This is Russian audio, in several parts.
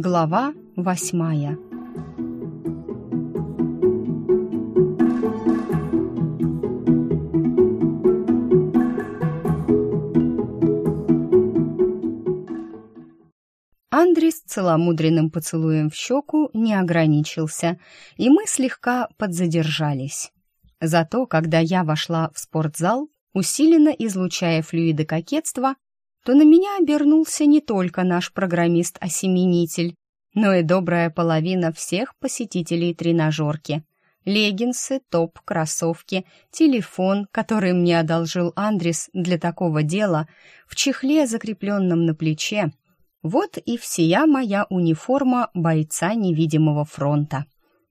Глава восьмая Андрис целомудренным поцелуем в щеку не ограничился, и мы слегка подзадержались. Зато, когда я вошла в спортзал, усиленно излучая флюиды кокетства, то на меня обернулся не только наш программист-осеменитель, но и добрая половина всех посетителей тренажерки. Леггинсы, топ, кроссовки, телефон, который мне одолжил Андрис для такого дела, в чехле, закрепленном на плече. Вот и всея моя униформа бойца невидимого фронта.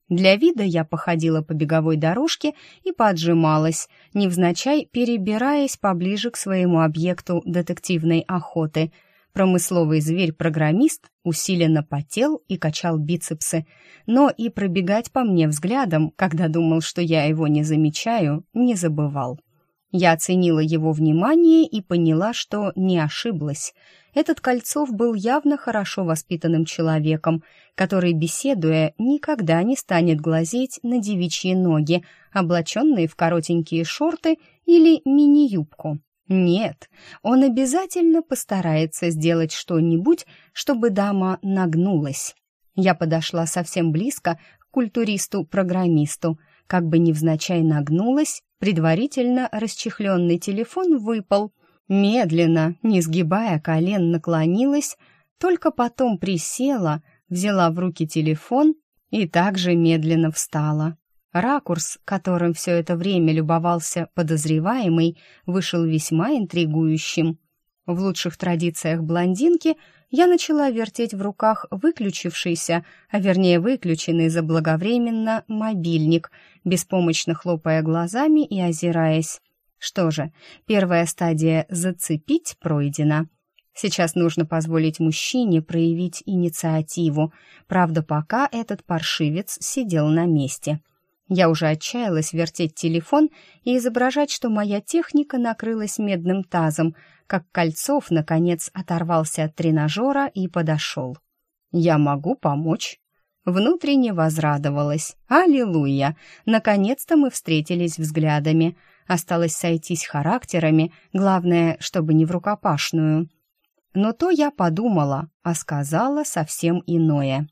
Для вида я походила по беговой дорожке и поджималась, невзначай перебираясь поближе к своему объекту детективной охоты. Промысловый зверь-программист усиленно потел и качал бицепсы, но и пробегать по мне взглядом, когда думал, что я его не замечаю, не забывал. Я оценила его внимание и поняла, что не ошиблась. Этот Кольцов был явно хорошо воспитанным человеком, который, беседуя, никогда не станет глазеть на девичьи ноги, облаченные в коротенькие шорты или мини-юбку. Нет, он обязательно постарается сделать что-нибудь, чтобы дама нагнулась. Я подошла совсем близко к культуристу-программисту, как бы невзначай нагнулась, предварительно расчехленный телефон выпал. Медленно, не сгибая колен, наклонилась, только потом присела, взяла в руки телефон и также медленно встала. Ракурс, которым все это время любовался подозреваемый, вышел весьма интригующим. В лучших традициях блондинки я начала вертеть в руках выключившийся, а вернее выключенный заблаговременно мобильник, беспомощно хлопая глазами и озираясь. Что же, первая стадия «зацепить» пройдена. Сейчас нужно позволить мужчине проявить инициативу. Правда, пока этот паршивец сидел на месте — я уже отчаялась вертеть телефон и изображать, что моя техника накрылась медным тазом, как Кольцов, наконец, оторвался от тренажера и подошел. «Я могу помочь?» Внутренне возрадовалась. «Аллилуйя! Наконец-то мы встретились взглядами. Осталось сойтись характерами, главное, чтобы не в рукопашную». Но то я подумала, а сказала совсем иное.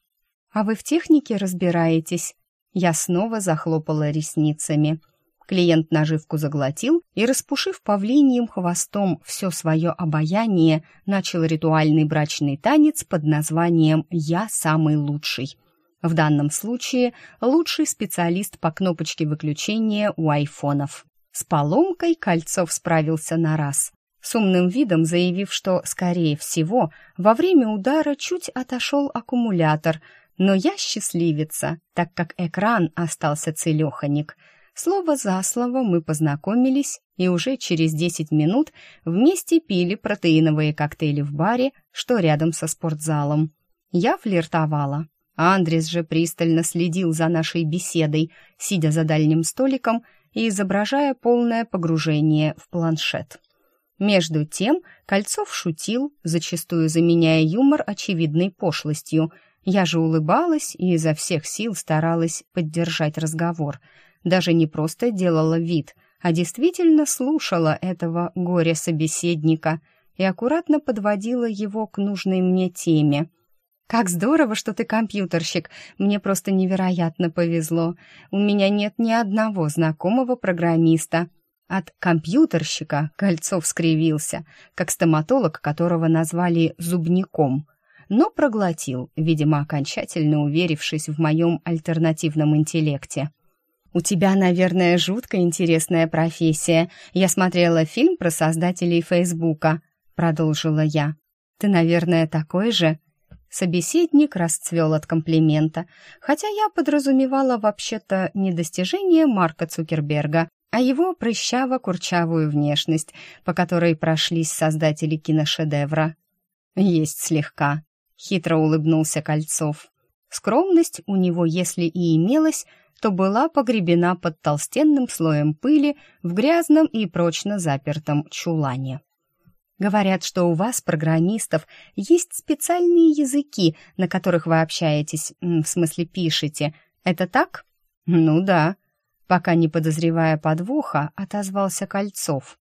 «А вы в технике разбираетесь?» Я снова захлопала ресницами. Клиент наживку заглотил и, распушив павлиньим хвостом все свое обаяние, начал ритуальный брачный танец под названием «Я самый лучший». В данном случае лучший специалист по кнопочке выключения у айфонов. С поломкой Кольцов справился на раз, с умным видом заявив, что, скорее всего, во время удара чуть отошел аккумулятор – но я счастливица, так как экран остался целеханик. Слово за слово мы познакомились и уже через 10 минут вместе пили протеиновые коктейли в баре, что рядом со спортзалом. Я флиртовала. Андрес же пристально следил за нашей беседой, сидя за дальним столиком и изображая полное погружение в планшет. Между тем Кольцов шутил, зачастую заменяя юмор очевидной пошлостью – я же улыбалась и изо всех сил старалась поддержать разговор. Даже не просто делала вид, а действительно слушала этого горя-собеседника и аккуратно подводила его к нужной мне теме. «Как здорово, что ты компьютерщик! Мне просто невероятно повезло. У меня нет ни одного знакомого программиста». От компьютерщика Кольцов скривился, как стоматолог, которого назвали «зубником» но проглотил, видимо, окончательно уверившись в моем альтернативном интеллекте. «У тебя, наверное, жутко интересная профессия. Я смотрела фильм про создателей Фейсбука», — продолжила я. «Ты, наверное, такой же?» Собеседник расцвел от комплимента, хотя я подразумевала вообще-то не достижение Марка Цукерберга, а его прыщаво-курчавую внешность, по которой прошлись создатели киношедевра. «Есть слегка», хитро улыбнулся Кольцов. Скромность у него, если и имелась, то была погребена под толстенным слоем пыли в грязном и прочно запертом чулане. Говорят, что у вас, программистов, есть специальные языки, на которых вы общаетесь, в смысле пишете. Это так? Ну да. Пока не подозревая подвоха, отозвался Кольцов.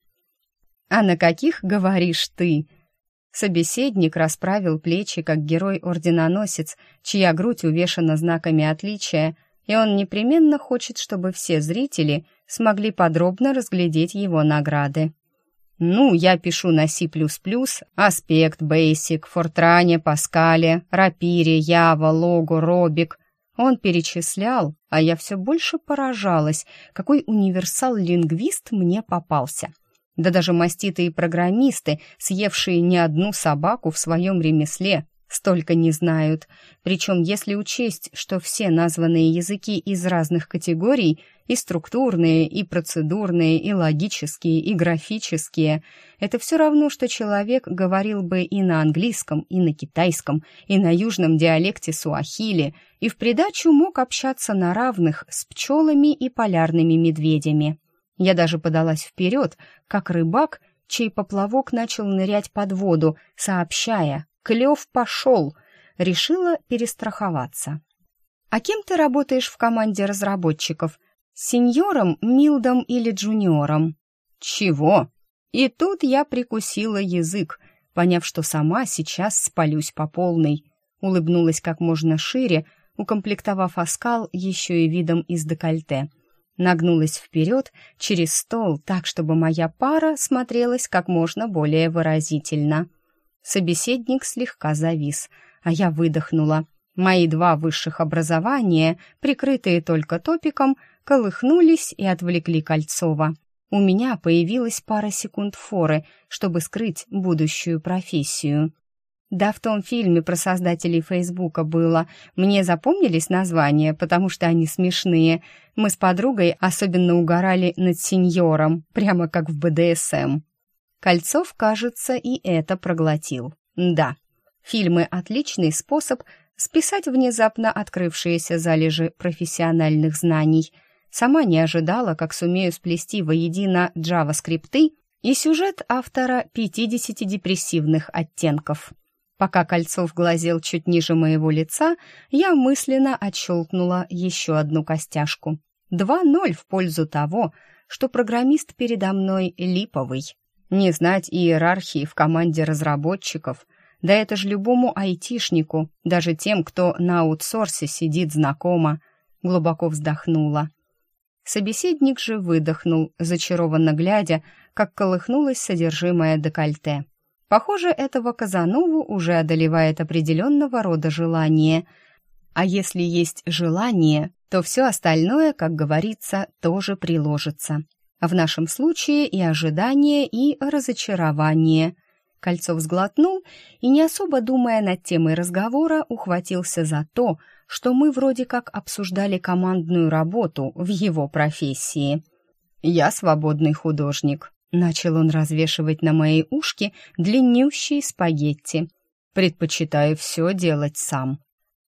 А на каких говоришь ты? Собеседник расправил плечи, как герой-орденоносец, чья грудь увешана знаками отличия, и он непременно хочет, чтобы все зрители смогли подробно разглядеть его награды. Ну, я пишу на C++, Aspect, Basic, Fortran, Pascal, Rapire, Java, Logo, Robic. Он перечислял, а я все больше поражалась, какой универсал-лингвист мне попался. Да даже маститые программисты, съевшие не одну собаку в своем ремесле, столько не знают. Причем, если учесть, что все названные языки из разных категорий, и структурные, и процедурные, и логические, и графические, это все равно, что человек говорил бы и на английском, и на китайском, и на южном диалекте суахили, и в придачу мог общаться на равных с пчелами и полярными медведями. Я даже подалась вперед, как рыбак, чей поплавок начал нырять под воду, сообщая Клев пошел. Решила перестраховаться. А кем ты работаешь в команде разработчиков? Сеньором, милдом или джуниором? Чего? И тут я прикусила язык, поняв, что сама сейчас спалюсь по полной. Улыбнулась как можно шире, укомплектовав оскал еще и видом из декольте. Нагнулась вперед через стол так, чтобы моя пара смотрелась как можно более выразительно — Собеседник слегка завис, а я выдохнула. Мои два высших образования, прикрытые только топиком, колыхнулись и отвлекли Кольцова. У меня появилась пара секунд форы, чтобы скрыть будущую профессию. Да, в том фильме про создателей Фейсбука было. Мне запомнились названия, потому что они смешные. Мы с подругой особенно угорали над сеньором, прямо как в БДСМ. Кольцов, кажется, и это проглотил. Да, фильмы — отличный способ списать внезапно открывшиеся залежи профессиональных знаний. Сама не ожидала, как сумею сплести воедино джава-скрипты и сюжет автора 50 депрессивных оттенков. Пока Кольцов глазел чуть ниже моего лица, я мысленно отщелкнула еще одну костяшку. 2-0 в пользу того, что программист передо мной липовый. Не знать иерархии в команде разработчиков, да это же любому айтишнику, даже тем, кто на аутсорсе сидит знакомо, глубоко вздохнула. Собеседник же выдохнул, зачарованно глядя, как колыхнулось содержимое декольте. Похоже, этого Казанову уже одолевает определенного рода желание. А если есть желание, то все остальное, как говорится, тоже приложится. В нашем случае и ожидание, и разочарование. Кольцов сглотнул и, не особо думая над темой разговора, ухватился за то, что мы вроде как обсуждали командную работу в его профессии. «Я свободный художник», — начал он развешивать на моей ушке длиннющие спагетти. «Предпочитаю все делать сам».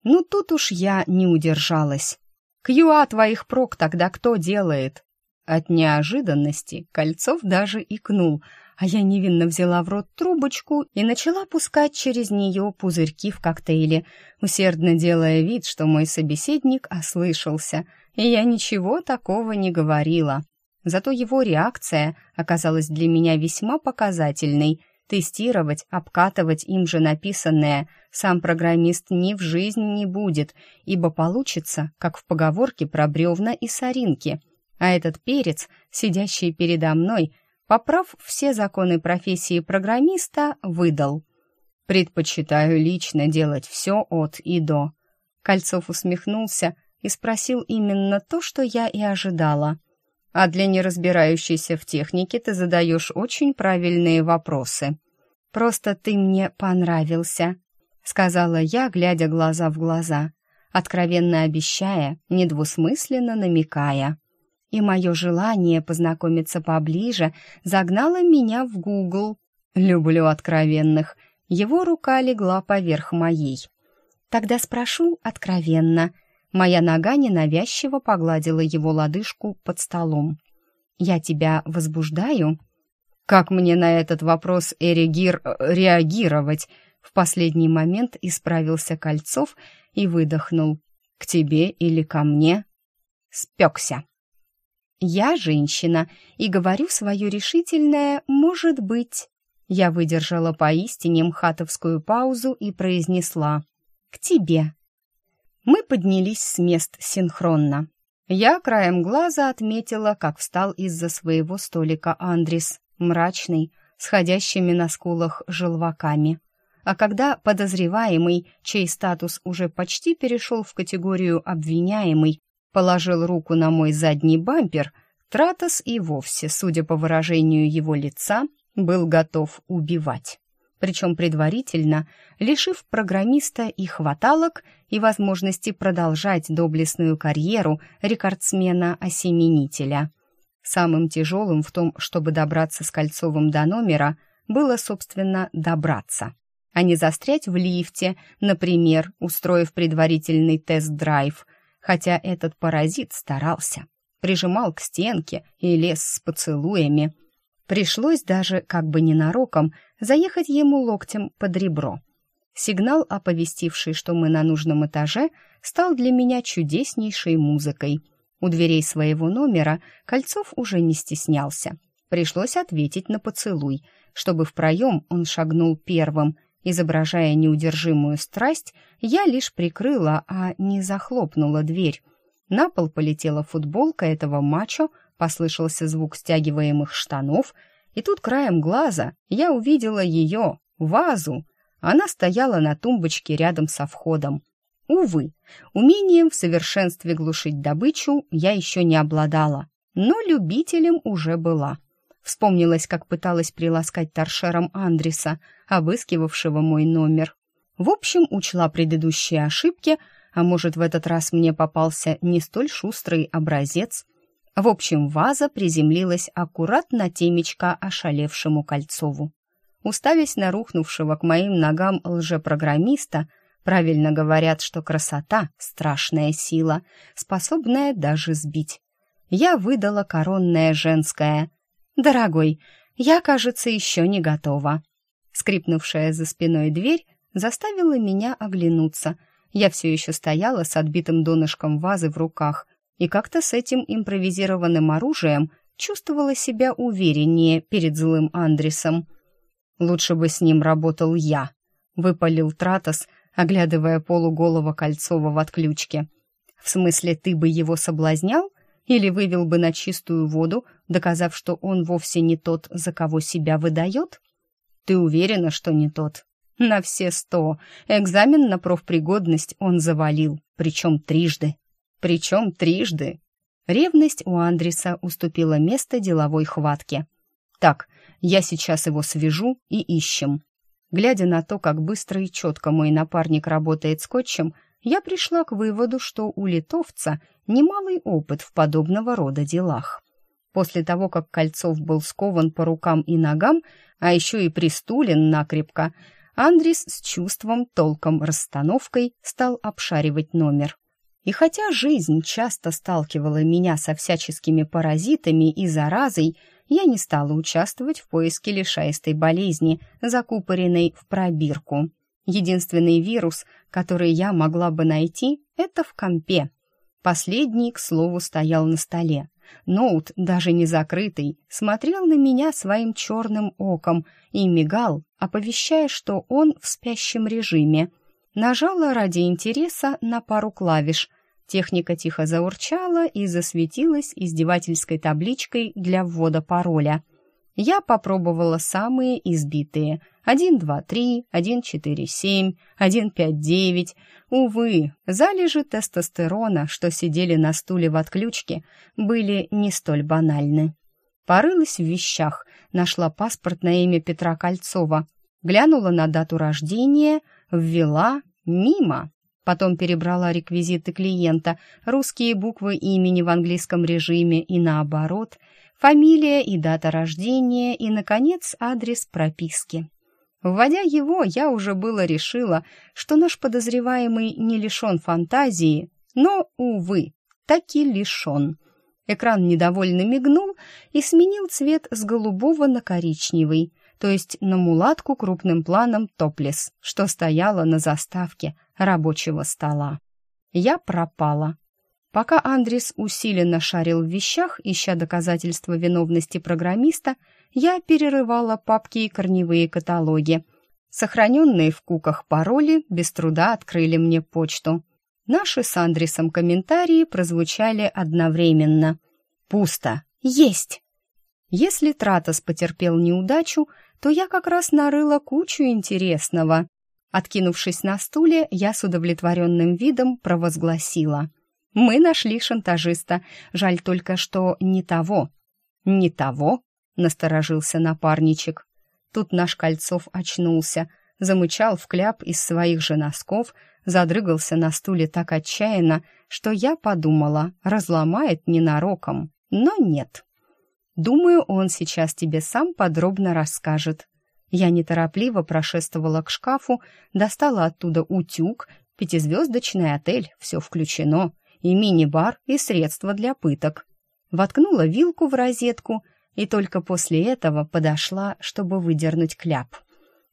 Ну тут уж я не удержалась. «Кьюа твоих прок тогда кто делает?» От неожиданности Кольцов даже икнул, а я невинно взяла в рот трубочку и начала пускать через нее пузырьки в коктейле, усердно делая вид, что мой собеседник ослышался, и я ничего такого не говорила. Зато его реакция оказалась для меня весьма показательной. Тестировать, обкатывать им же написанное сам программист ни в жизнь не будет, ибо получится, как в поговорке про бревна и соринки — а этот перец, сидящий передо мной, поправ все законы профессии программиста, выдал. «Предпочитаю лично делать все от и до». Кольцов усмехнулся и спросил именно то, что я и ожидала. «А для неразбирающейся в технике ты задаешь очень правильные вопросы. Просто ты мне понравился», — сказала я, глядя глаза в глаза, откровенно обещая, недвусмысленно намекая и мое желание познакомиться поближе загнало меня в Гугл. Люблю откровенных. Его рука легла поверх моей. Тогда спрошу откровенно. Моя нога ненавязчиво погладила его лодыжку под столом. «Я тебя возбуждаю?» Как мне на этот вопрос эрегир реагировать? В последний момент исправился Кольцов и выдохнул. К тебе или ко мне? Спекся. Я женщина и говорю свое решительное «может быть». Я выдержала поистине мхатовскую паузу и произнесла «к тебе». Мы поднялись с мест синхронно. Я краем глаза отметила, как встал из-за своего столика Андрис, мрачный, с ходящими на скулах желваками. А когда подозреваемый, чей статус уже почти перешел в категорию обвиняемый, положил руку на мой задний бампер, Тратос и вовсе, судя по выражению его лица, был готов убивать. Причем предварительно, лишив программиста и хваталок, и возможности продолжать доблестную карьеру рекордсмена-осеменителя. Самым тяжелым в том, чтобы добраться с Кольцовым до номера, было, собственно, добраться а не застрять в лифте, например, устроив предварительный тест-драйв, хотя этот паразит старался, прижимал к стенке и лез с поцелуями. Пришлось даже, как бы ненароком, заехать ему локтем под ребро. Сигнал, оповестивший, что мы на нужном этаже, стал для меня чудеснейшей музыкой. У дверей своего номера Кольцов уже не стеснялся. Пришлось ответить на поцелуй, чтобы в проем он шагнул первым, Изображая неудержимую страсть, я лишь прикрыла, а не захлопнула дверь. На пол полетела футболка этого мачо, послышался звук стягиваемых штанов, и тут краем глаза я увидела ее, вазу. Она стояла на тумбочке рядом со входом. Увы, умением в совершенстве глушить добычу я еще не обладала, но любителем уже была. Вспомнилось, как пыталась приласкать торшером Андриса, обыскивавшего мой номер. В общем, учла предыдущие ошибки, а может, в этот раз мне попался не столь шустрый образец. В общем, ваза приземлилась аккуратно темечко ошалевшему Кольцову. Уставясь на рухнувшего к моим ногам лжепрограммиста, правильно говорят, что красота — страшная сила, способная даже сбить. Я выдала коронное женское — «Дорогой, я, кажется, еще не готова». Скрипнувшая за спиной дверь заставила меня оглянуться. Я все еще стояла с отбитым донышком вазы в руках и как-то с этим импровизированным оружием чувствовала себя увереннее перед злым Андресом. «Лучше бы с ним работал я», — выпалил Тратос, оглядывая полуголого Кольцова в отключке. «В смысле, ты бы его соблазнял?» или вывел бы на чистую воду, доказав, что он вовсе не тот, за кого себя выдает? Ты уверена, что не тот? На все сто. Экзамен на профпригодность он завалил, причем трижды. Причем трижды. Ревность у Андреса уступила место деловой хватке. Так, я сейчас его свяжу и ищем. Глядя на то, как быстро и четко мой напарник работает скотчем, я пришла к выводу, что у литовца немалый опыт в подобного рода делах. После того, как Кольцов был скован по рукам и ногам, а еще и пристулен накрепко, Андрис с чувством, толком, расстановкой стал обшаривать номер. И хотя жизнь часто сталкивала меня со всяческими паразитами и заразой, я не стала участвовать в поиске лишайстой болезни, закупоренной в пробирку. Единственный вирус, который я могла бы найти, это в компе. Последний, к слову, стоял на столе. Ноут, даже не закрытый, смотрел на меня своим черным оком и мигал, оповещая, что он в спящем режиме. Нажала ради интереса на пару клавиш. Техника тихо заурчала и засветилась издевательской табличкой для ввода пароля — я попробовала самые избитые. 1, 2, 3, 1, 4, 7, 1, 5, 9. Увы, залежи тестостерона, что сидели на стуле в отключке, были не столь банальны. Порылась в вещах, нашла паспорт на имя Петра Кольцова, глянула на дату рождения, ввела мимо. Потом перебрала реквизиты клиента, русские буквы имени в английском режиме и наоборот — фамилия и дата рождения и, наконец, адрес прописки. Вводя его, я уже было решила, что наш подозреваемый не лишен фантазии, но, увы, таки лишен. Экран недовольно мигнул и сменил цвет с голубого на коричневый, то есть на мулатку крупным планом топлес, что стояла на заставке рабочего стола. Я пропала. Пока Андрис усиленно шарил в вещах, ища доказательства виновности программиста, я перерывала папки и корневые каталоги. Сохраненные в куках пароли без труда открыли мне почту. Наши с Андрисом комментарии прозвучали одновременно. «Пусто! Есть!» Если Тратос потерпел неудачу, то я как раз нарыла кучу интересного. Откинувшись на стуле, я с удовлетворенным видом провозгласила — мы нашли шантажиста. Жаль только, что не того. Не того? Насторожился напарничек. Тут наш Кольцов очнулся, замычал в кляп из своих же носков, задрыгался на стуле так отчаянно, что я подумала, разломает ненароком. Но нет. Думаю, он сейчас тебе сам подробно расскажет. Я неторопливо прошествовала к шкафу, достала оттуда утюг, пятизвездочный отель, все включено — и мини-бар, и средства для пыток. Воткнула вилку в розетку и только после этого подошла, чтобы выдернуть кляп.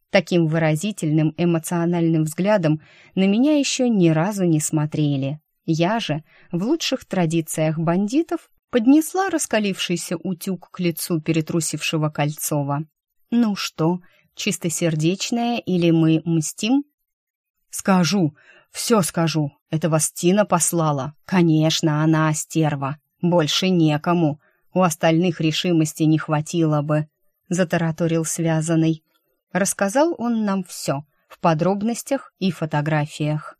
Таким выразительным эмоциональным взглядом на меня еще ни разу не смотрели. Я же, в лучших традициях бандитов, поднесла раскалившийся утюг к лицу перетрусившего Кольцова. «Ну что, чистосердечная или мы мстим?» «Скажу, все скажу. Это вас Тина послала. Конечно, она стерва. Больше некому. У остальных решимости не хватило бы. Затараторил связанный. Рассказал он нам все, в подробностях и фотографиях.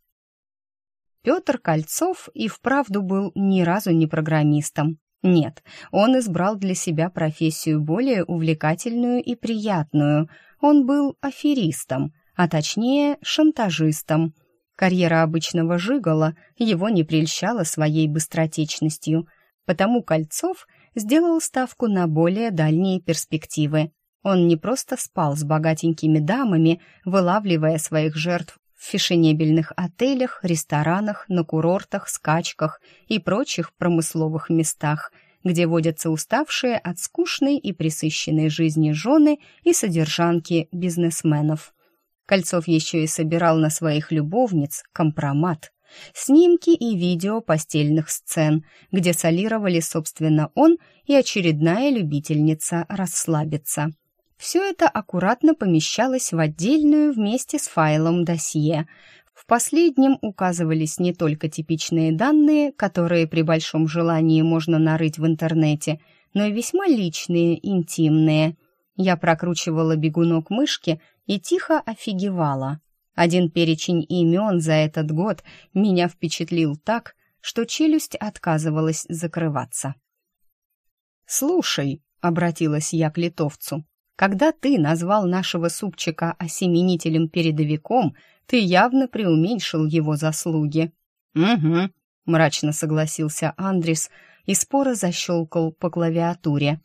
Петр Кольцов и вправду был ни разу не программистом. Нет, он избрал для себя профессию более увлекательную и приятную. Он был аферистом, а точнее шантажистом. Карьера обычного жигала его не прельщала своей быстротечностью, потому Кольцов сделал ставку на более дальние перспективы. Он не просто спал с богатенькими дамами, вылавливая своих жертв в фешенебельных отелях, ресторанах, на курортах, скачках и прочих промысловых местах, где водятся уставшие от скучной и пресыщенной жизни жены и содержанки бизнесменов. Кольцов еще и собирал на своих любовниц компромат. Снимки и видео постельных сцен, где солировали, собственно, он и очередная любительница расслабиться. Все это аккуратно помещалось в отдельную вместе с файлом досье. В последнем указывались не только типичные данные, которые при большом желании можно нарыть в интернете, но и весьма личные, интимные. Я прокручивала бегунок мышки и тихо офигевала. Один перечень имен за этот год меня впечатлил так, что челюсть отказывалась закрываться. «Слушай», — обратилась я к литовцу, «когда ты назвал нашего супчика осеменителем-передовиком, ты явно преуменьшил его заслуги». «Угу», — мрачно согласился Андрис и споро защелкал по клавиатуре.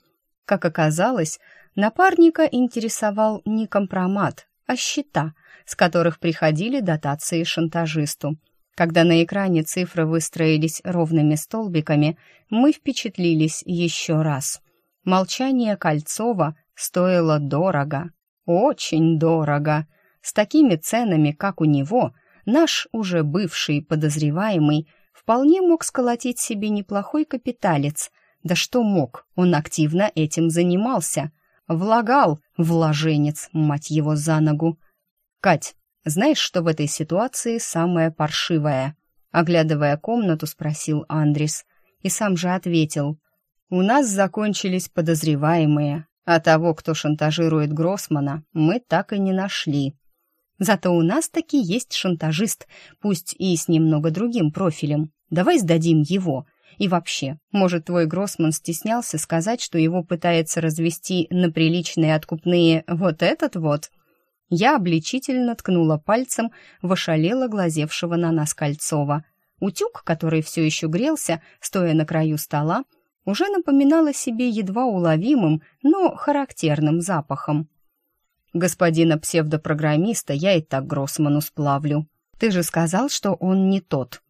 Как оказалось, Напарника интересовал не компромат, а счета, с которых приходили дотации шантажисту. Когда на экране цифры выстроились ровными столбиками, мы впечатлились еще раз. Молчание Кольцова стоило дорого, очень дорого. С такими ценами, как у него, наш уже бывший подозреваемый вполне мог сколотить себе неплохой капиталец. Да что мог, он активно этим занимался. Влагал, вложенец, мать его за ногу. Кать, знаешь, что в этой ситуации самое паршивое? Оглядывая комнату, спросил Андрис. И сам же ответил. У нас закончились подозреваемые, а того, кто шантажирует Гроссмана, мы так и не нашли. Зато у нас таки есть шантажист, пусть и с немного другим профилем. Давай сдадим его — и вообще, может, твой Гроссман стеснялся сказать, что его пытается развести на приличные откупные вот этот вот? Я обличительно ткнула пальцем в ошалело глазевшего на нас Кольцова. Утюг, который все еще грелся, стоя на краю стола, уже напоминал о себе едва уловимым, но характерным запахом. «Господина псевдопрограммиста я и так Гроссману сплавлю. Ты же сказал, что он не тот»,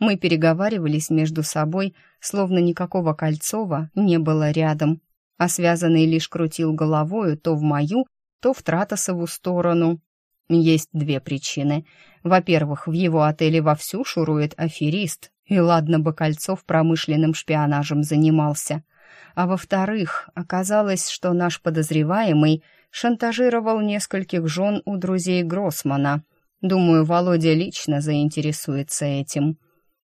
Мы переговаривались между собой, словно никакого Кольцова не было рядом, а связанный лишь крутил головою то в мою, то в Тратосову сторону. Есть две причины. Во-первых, в его отеле вовсю шурует аферист, и ладно бы Кольцов промышленным шпионажем занимался. А во-вторых, оказалось, что наш подозреваемый шантажировал нескольких жен у друзей Гроссмана. Думаю, Володя лично заинтересуется этим.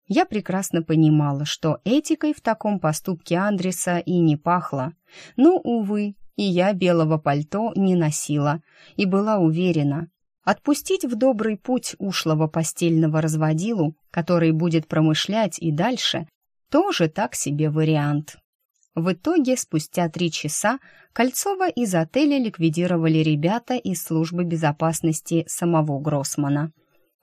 Я прекрасно понимала, что этикой в таком поступке Андреса и не пахло. Но, увы, и я белого пальто не носила и была уверена, отпустить в добрый путь ушлого постельного разводилу, который будет промышлять и дальше, тоже так себе вариант. В итоге, спустя три часа, Кольцова из отеля ликвидировали ребята из службы безопасности самого Гроссмана.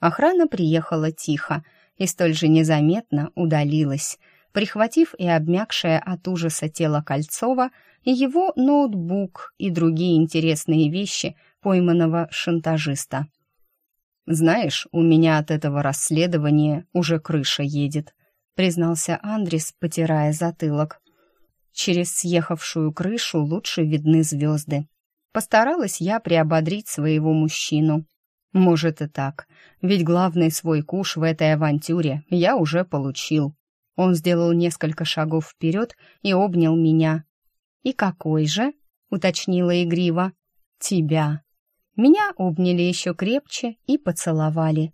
Охрана приехала тихо и столь же незаметно удалилась, прихватив и обмякшее от ужаса тело Кольцова и его ноутбук и другие интересные вещи пойманного шантажиста. «Знаешь, у меня от этого расследования уже крыша едет», признался Андрис, потирая затылок. Через съехавшую крышу лучше видны звезды. Постаралась я приободрить своего мужчину. Может и так, ведь главный свой куш в этой авантюре я уже получил. Он сделал несколько шагов вперед и обнял меня. «И какой же?» — уточнила игриво. «Тебя». Меня обняли еще крепче и поцеловали.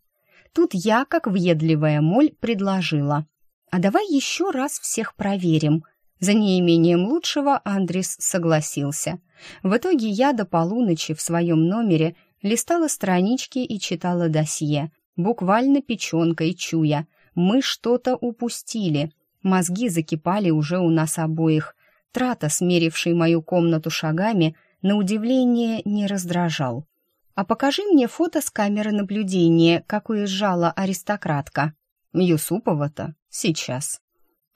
Тут я, как въедливая моль, предложила. «А давай еще раз всех проверим», за неимением лучшего Андрис согласился. В итоге я до полуночи в своем номере листала странички и читала досье, буквально печенкой чуя. Мы что-то упустили. Мозги закипали уже у нас обоих. Трата, смеривший мою комнату шагами, на удивление не раздражал. «А покажи мне фото с камеры наблюдения, как уезжала аристократка». «Юсупова-то? Сейчас».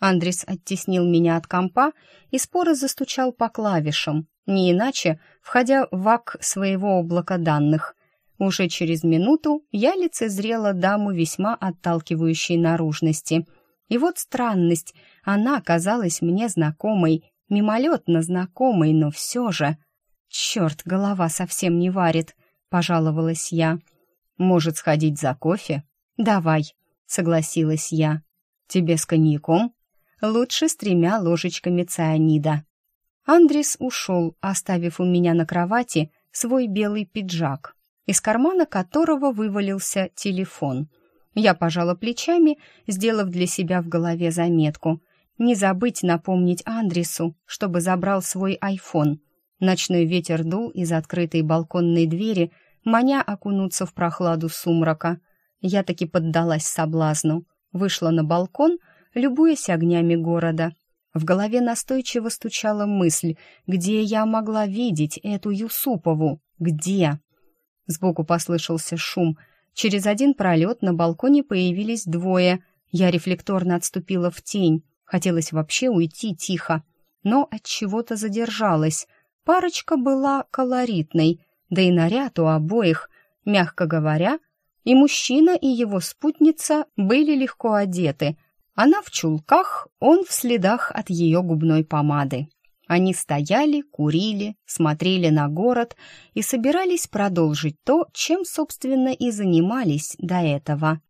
Андрис оттеснил меня от компа и споро застучал по клавишам, не иначе, входя в ак своего облака данных. Уже через минуту я лицезрела даму весьма отталкивающей наружности. И вот странность, она казалась мне знакомой, мимолетно знакомой, но все же... «Черт, голова совсем не варит», — пожаловалась я. «Может, сходить за кофе?» «Давай», — согласилась я. «Тебе с коньяком?» лучше с тремя ложечками цианида. Андрис ушел, оставив у меня на кровати свой белый пиджак, из кармана которого вывалился телефон. Я пожала плечами, сделав для себя в голове заметку. Не забыть напомнить Андресу, чтобы забрал свой айфон. Ночной ветер дул из открытой балконной двери, маня окунуться в прохладу сумрака. Я таки поддалась соблазну, вышла на балкон — любуясь огнями города. В голове настойчиво стучала мысль, где я могла видеть эту Юсупову, где? Сбоку послышался шум. Через один пролет на балконе появились двое. Я рефлекторно отступила в тень. Хотелось вообще уйти тихо, но от чего-то задержалась. Парочка была колоритной, да и наряд у обоих, мягко говоря, и мужчина, и его спутница были легко одеты, она в чулках, он в следах от ее губной помады. Они стояли, курили, смотрели на город и собирались продолжить то, чем, собственно, и занимались до этого.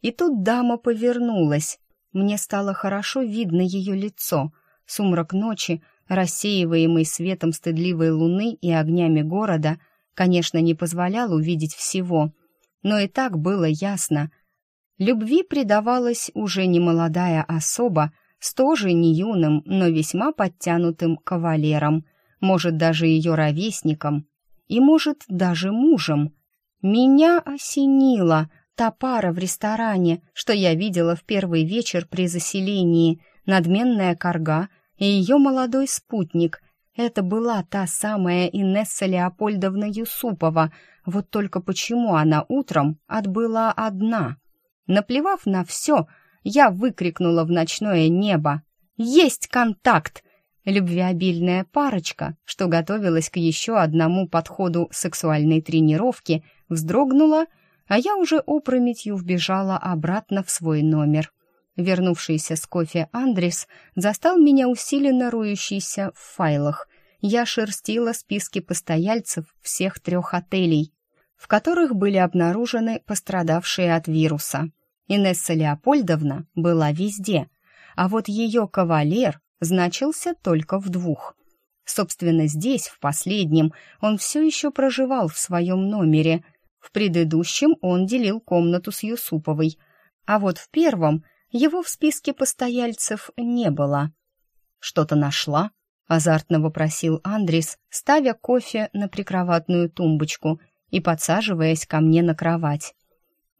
И тут дама повернулась. Мне стало хорошо видно ее лицо. Сумрак ночи, рассеиваемый светом стыдливой луны и огнями города, конечно, не позволял увидеть всего. Но и так было ясно, Любви предавалась уже не молодая особа с тоже не юным, но весьма подтянутым кавалером, может, даже ее ровесником, и, может, даже мужем. Меня осенило та пара в ресторане, что я видела в первый вечер при заселении, надменная корга и ее молодой спутник. Это была та самая Инесса Леопольдовна Юсупова, вот только почему она утром отбыла одна — Наплевав на все, я выкрикнула в ночное небо. «Есть контакт!» Любвеобильная парочка, что готовилась к еще одному подходу сексуальной тренировки, вздрогнула, а я уже опрометью вбежала обратно в свой номер. вернувшийся с кофе Андрес, застал меня усиленно рующийся в файлах. Я шерстила списки постояльцев всех трех отелей, в которых были обнаружены пострадавшие от вируса. Инесса Леопольдовна была везде, а вот ее кавалер значился только в двух. Собственно, здесь, в последнем, он все еще проживал в своем номере. В предыдущем он делил комнату с Юсуповой, а вот в первом его в списке постояльцев не было. «Что-то нашла?» — азартно вопросил Андрис, ставя кофе на прикроватную тумбочку и подсаживаясь ко мне на кровать.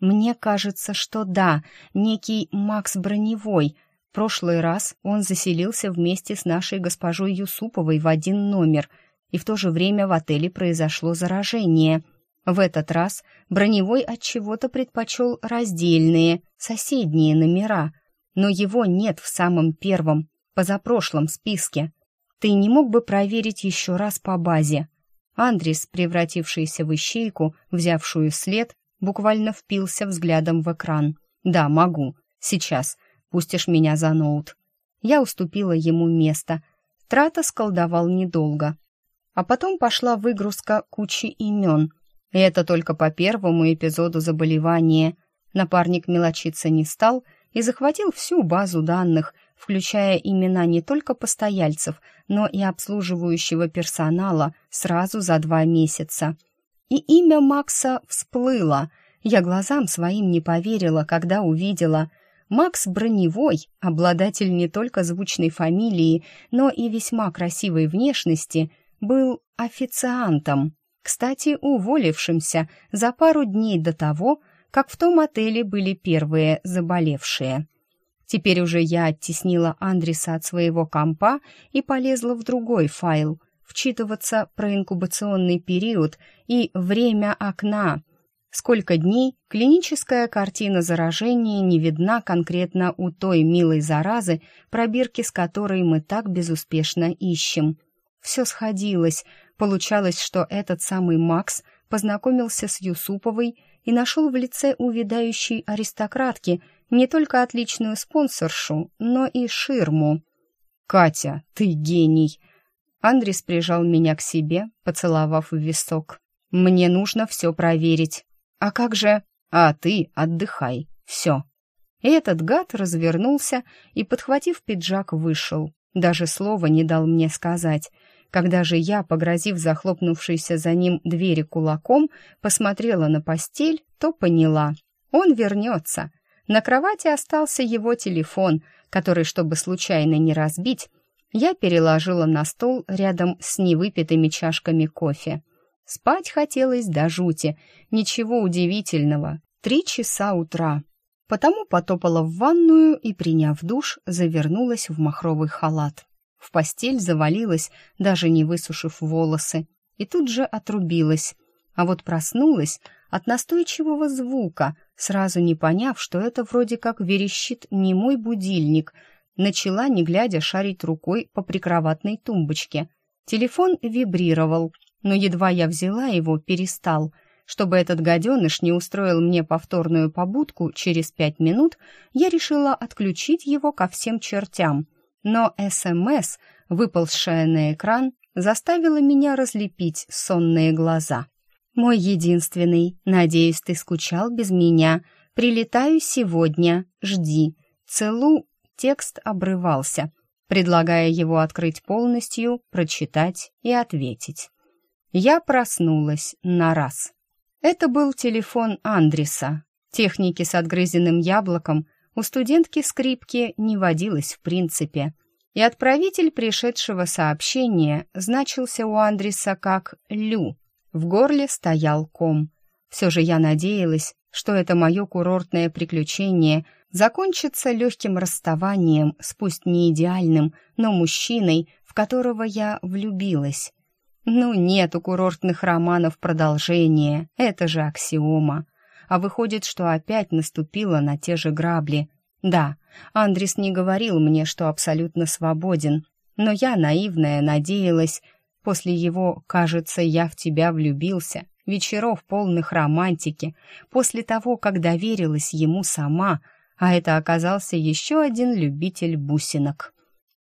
«Мне кажется, что да, некий Макс Броневой. Прошлый раз он заселился вместе с нашей госпожой Юсуповой в один номер, и в то же время в отеле произошло заражение. В этот раз Броневой от чего-то предпочел раздельные, соседние номера, но его нет в самом первом, позапрошлом списке. Ты не мог бы проверить еще раз по базе?» Андрис, превратившийся в ищейку, взявшую след, буквально впился взглядом в экран. «Да, могу. Сейчас. Пустишь меня за ноут». Я уступила ему место. Трата сколдовал недолго. А потом пошла выгрузка кучи имен. И это только по первому эпизоду заболевания. Напарник мелочиться не стал и захватил всю базу данных, включая имена не только постояльцев, но и обслуживающего персонала сразу за два месяца и имя Макса всплыло. Я глазам своим не поверила, когда увидела. Макс Броневой, обладатель не только звучной фамилии, но и весьма красивой внешности, был официантом, кстати, уволившимся за пару дней до того, как в том отеле были первые заболевшие. Теперь уже я оттеснила Андреса от своего компа и полезла в другой файл — вчитываться про инкубационный период и время окна. Сколько дней клиническая картина заражения не видна конкретно у той милой заразы, пробирки с которой мы так безуспешно ищем. Все сходилось. Получалось, что этот самый Макс познакомился с Юсуповой и нашел в лице увядающей аристократки не только отличную спонсоршу, но и ширму. «Катя, ты гений!» Андрис прижал меня к себе, поцеловав в висок. «Мне нужно все проверить. А как же...» «А ты отдыхай. Все». И этот гад развернулся и, подхватив пиджак, вышел. Даже слова не дал мне сказать. Когда же я, погрозив захлопнувшейся за ним двери кулаком, посмотрела на постель, то поняла. Он вернется. На кровати остался его телефон, который, чтобы случайно не разбить, я переложила на стол рядом с невыпитыми чашками кофе. Спать хотелось до жути, ничего удивительного. Три часа утра. Потому потопала в ванную и, приняв душ, завернулась в махровый халат. В постель завалилась, даже не высушив волосы, и тут же отрубилась. А вот проснулась от настойчивого звука, сразу не поняв, что это вроде как верещит не мой будильник — начала, не глядя, шарить рукой по прикроватной тумбочке. Телефон вибрировал, но едва я взяла его, перестал. Чтобы этот гаденыш не устроил мне повторную побудку через пять минут, я решила отключить его ко всем чертям. Но СМС, выползшая на экран, заставила меня разлепить сонные глаза. «Мой единственный, надеюсь, ты скучал без меня. Прилетаю сегодня, жди. Целу текст обрывался, предлагая его открыть полностью, прочитать и ответить. Я проснулась на раз. Это был телефон Андреса. Техники с отгрызенным яблоком у студентки скрипки не водилось в принципе. И отправитель пришедшего сообщения значился у Андреса как «Лю». В горле стоял ком. Все же я надеялась, что это мое курортное приключение — закончится легким расставанием с пусть не идеальным, но мужчиной, в которого я влюбилась. Ну, нет у курортных романов продолжения, это же аксиома. А выходит, что опять наступила на те же грабли. Да, Андрис не говорил мне, что абсолютно свободен, но я, наивная, надеялась, после его «кажется, я в тебя влюбился», вечеров полных романтики, после того, как доверилась ему сама — а это оказался еще один любитель бусинок.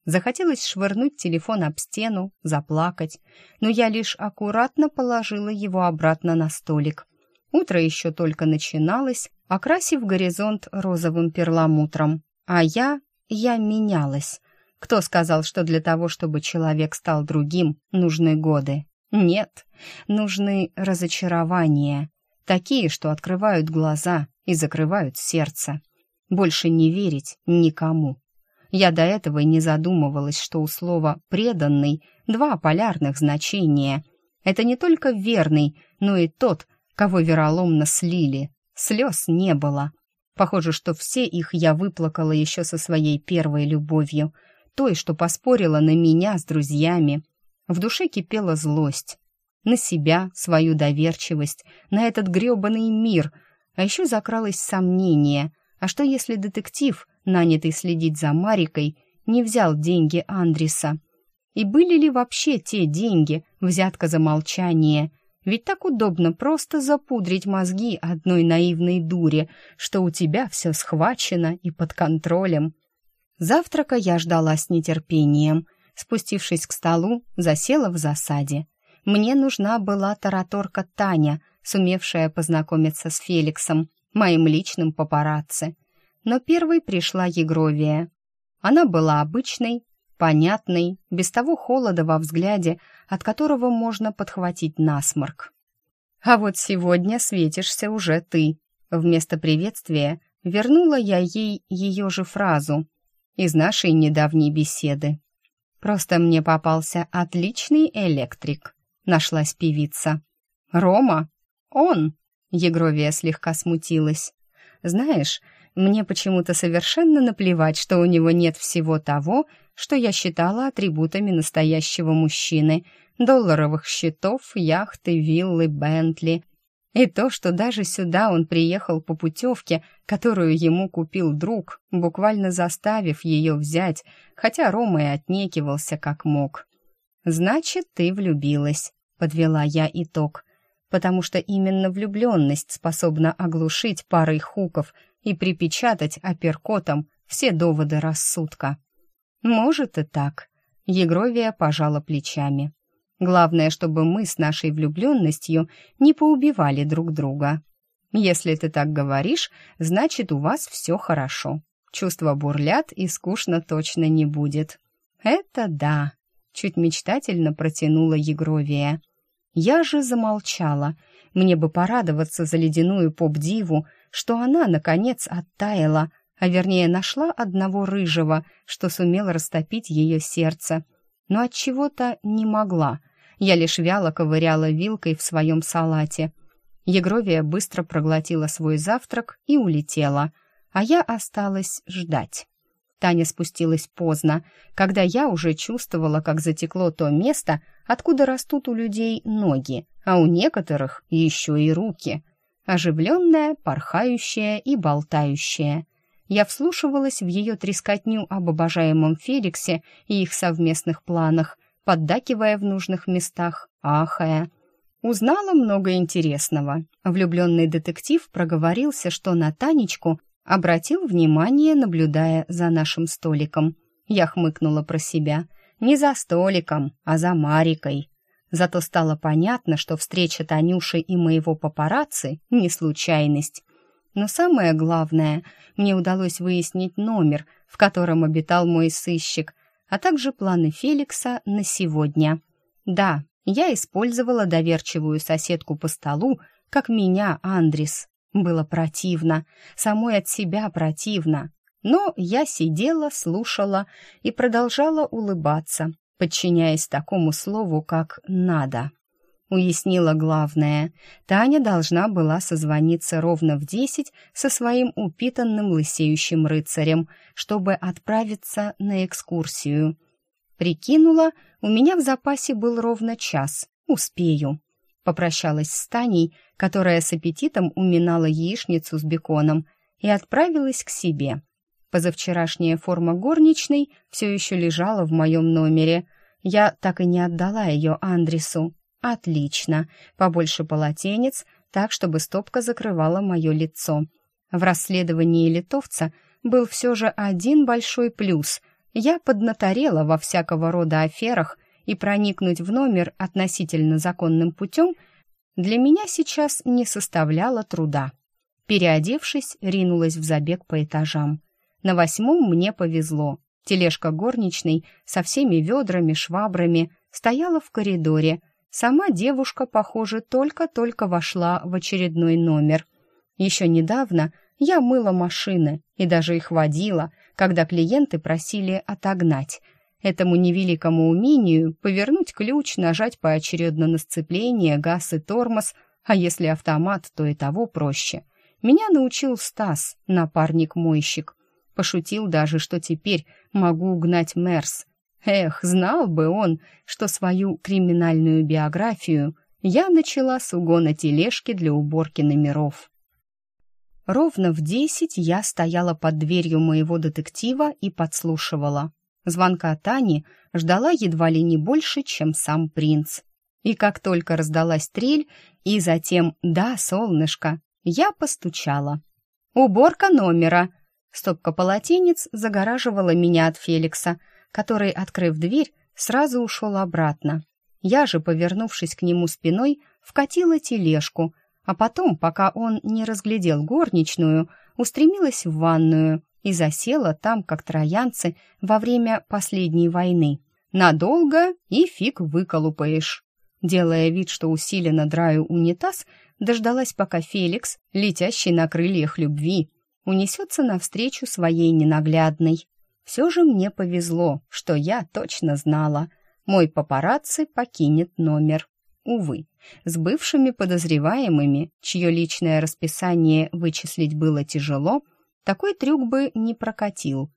Захотелось швырнуть телефон об стену, заплакать, но я лишь аккуратно положила его обратно на столик. Утро еще только начиналось, окрасив горизонт розовым перламутром. А я... я менялась. Кто сказал, что для того, чтобы человек стал другим, нужны годы? Нет, нужны разочарования. Такие, что открывают глаза и закрывают сердце. Больше не верить никому. Я до этого и не задумывалась, что у слова «преданный» два полярных значения. Это не только верный, но и тот, кого вероломно слили. Слез не было. Похоже, что все их я выплакала еще со своей первой любовью, той, что поспорила на меня с друзьями. В душе кипела злость. На себя, свою доверчивость, на этот грёбаный мир. А еще закралось сомнение. А что если детектив нанятый следить за Марикой, не взял деньги Андриса. И были ли вообще те деньги, взятка за молчание? Ведь так удобно просто запудрить мозги одной наивной дуре, что у тебя все схвачено и под контролем. Завтрака я ждала с нетерпением. Спустившись к столу, засела в засаде. Мне нужна была тараторка Таня, сумевшая познакомиться с Феликсом, моим личным папарацци но первой пришла Егровия. Она была обычной, понятной, без того холода во взгляде, от которого можно подхватить насморк. «А вот сегодня светишься уже ты», Вместо приветствия вернула я ей ее же фразу из нашей недавней беседы. «Просто мне попался отличный электрик», — нашлась певица. «Рома? Он?» — Егровия слегка смутилась. «Знаешь, мне почему-то совершенно наплевать, что у него нет всего того, что я считала атрибутами настоящего мужчины. Долларовых счетов, яхты, виллы, Бентли. И то, что даже сюда он приехал по путевке, которую ему купил друг, буквально заставив ее взять, хотя Рома и отнекивался как мог. «Значит, ты влюбилась», — подвела я итог, потому что именно влюбленность способна оглушить парой хуков — и припечатать апперкотом все доводы рассудка. Может и так. Егровия пожала плечами. Главное, чтобы мы с нашей влюбленностью не поубивали друг друга. Если ты так говоришь, значит, у вас все хорошо. Чувства бурлят, и скучно точно не будет. Это да, чуть мечтательно протянула Егровия. Я же замолчала. Мне бы порадоваться за ледяную поп-диву, что она, наконец, оттаяла, а вернее нашла одного рыжего, что сумел растопить ее сердце. Но от чего-то не могла. Я лишь вяло ковыряла вилкой в своем салате. Егровия быстро проглотила свой завтрак и улетела, а я осталась ждать. Таня спустилась поздно, когда я уже чувствовала, как затекло то место, откуда растут у людей ноги, а у некоторых еще и руки — оживленная, порхающая и болтающая. Я вслушивалась в ее трескотню об обожаемом Феликсе и их совместных планах, поддакивая в нужных местах, ахая. Узнала много интересного. Влюбленный детектив проговорился, что на Танечку обратил внимание, наблюдая за нашим столиком. Я хмыкнула про себя. Не за столиком, а за Марикой. Зато стало понятно, что встреча Танюши и моего папарацци — не случайность. Но самое главное, мне удалось выяснить номер, в котором обитал мой сыщик, а также планы Феликса на сегодня. Да, я использовала доверчивую соседку по столу, как меня, Андрис. Было противно, самой от себя противно. Но я сидела, слушала и продолжала улыбаться, подчиняясь такому слову, как «надо». Уяснила главное. Таня должна была созвониться ровно в десять со своим упитанным лысеющим рыцарем, чтобы отправиться на экскурсию. Прикинула, у меня в запасе был ровно час. Успею. Попрощалась с Таней, которая с аппетитом уминала яичницу с беконом, и отправилась к себе. Позавчерашняя форма горничной все еще лежала в моем номере. Я так и не отдала ее Андресу. Отлично. Побольше полотенец, так, чтобы стопка закрывала мое лицо. В расследовании литовца был все же один большой плюс. Я поднаторела во всякого рода аферах, и проникнуть в номер относительно законным путем для меня сейчас не составляло труда. Переодевшись, ринулась в забег по этажам. На восьмом мне повезло. Тележка горничной со всеми ведрами, швабрами стояла в коридоре. Сама девушка, похоже, только-только вошла в очередной номер. Еще недавно я мыла машины и даже их водила, когда клиенты просили отогнать. Этому невеликому умению повернуть ключ, нажать поочередно на сцепление, газ и тормоз, а если автомат, то и того проще. Меня научил Стас, напарник-мойщик. Пошутил даже, что теперь могу угнать Мерс. Эх, знал бы он, что свою криминальную биографию я начала с угона тележки для уборки номеров. Ровно в десять я стояла под дверью моего детектива и подслушивала. Звонка Тани ждала едва ли не больше, чем сам принц. И как только раздалась трель, и затем «Да, солнышко», я постучала. «Уборка номера!» Стопка полотенец загораживала меня от Феликса, который, открыв дверь, сразу ушел обратно. Я же, повернувшись к нему спиной, вкатила тележку, а потом, пока он не разглядел горничную, устремилась в ванную и засела там, как троянцы во время последней войны. Надолго и фиг выколупаешь. Делая вид, что усиленно драю унитаз, дождалась, пока Феликс, летящий на крыльях любви, унесется навстречу своей ненаглядной. Все же мне повезло, что я точно знала. Мой папарацци покинет номер. Увы, с бывшими подозреваемыми, чье личное расписание вычислить было тяжело, такой трюк бы не прокатил.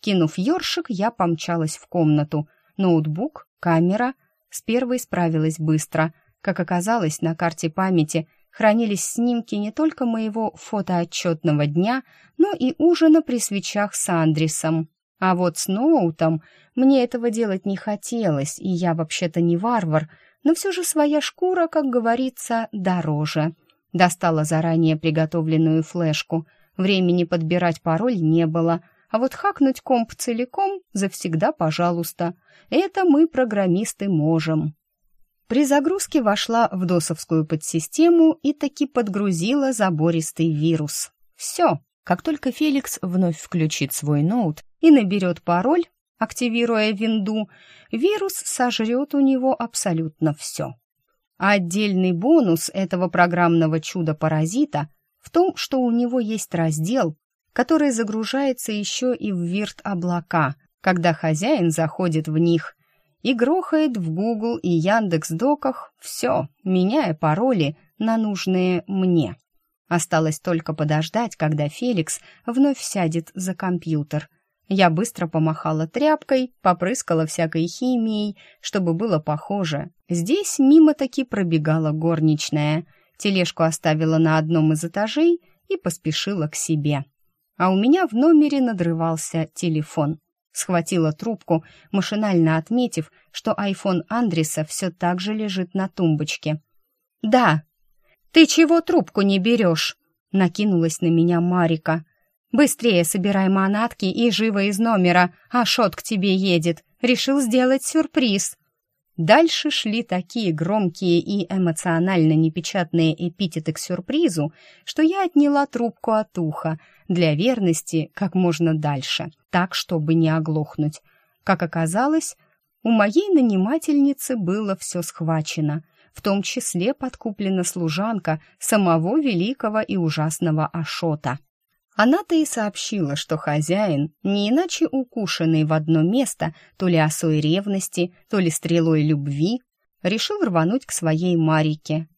Кинув ёршик, я помчалась в комнату. Ноутбук, камера. С первой справилась быстро. Как оказалось, на карте памяти хранились снимки не только моего фотоотчетного дня, но и ужина при свечах с Андресом. А вот с ноутом мне этого делать не хотелось, и я вообще-то не варвар, но все же своя шкура, как говорится, дороже. Достала заранее приготовленную флешку. Времени подбирать пароль не было, а вот хакнуть комп целиком завсегда пожалуйста. Это мы, программисты, можем. При загрузке вошла в досовскую подсистему и таки подгрузила забористый вирус. Все, как только Феликс вновь включит свой ноут и наберет пароль, активируя винду, вирус сожрет у него абсолютно все. Отдельный бонус этого программного чуда-паразита в том, что у него есть раздел, который загружается еще и в вирт-облака, когда хозяин заходит в них и грохает в Google и Яндекс.Доках все, меняя пароли на нужные мне. Осталось только подождать, когда Феликс вновь сядет за компьютер. Я быстро помахала тряпкой, попрыскала всякой химией, чтобы было похоже. Здесь мимо таки пробегала горничная. Тележку оставила на одном из этажей и поспешила к себе. А у меня в номере надрывался телефон схватила трубку, машинально отметив, что айфон Андреса все так же лежит на тумбочке. «Да!» «Ты чего трубку не берешь?» Накинулась на меня Марика. «Быстрее собирай манатки и живо из номера, а Шот к тебе едет. Решил сделать сюрприз». Дальше шли такие громкие и эмоционально непечатные эпитеты к сюрпризу, что я отняла трубку от уха для верности как можно дальше, так, чтобы не оглохнуть. Как оказалось, у моей нанимательницы было все схвачено, в том числе подкуплена служанка самого великого и ужасного Ашота. Она-то и сообщила, что хозяин, не иначе укушенный в одно место, то ли осой ревности, то ли стрелой любви, решил рвануть к своей Марике.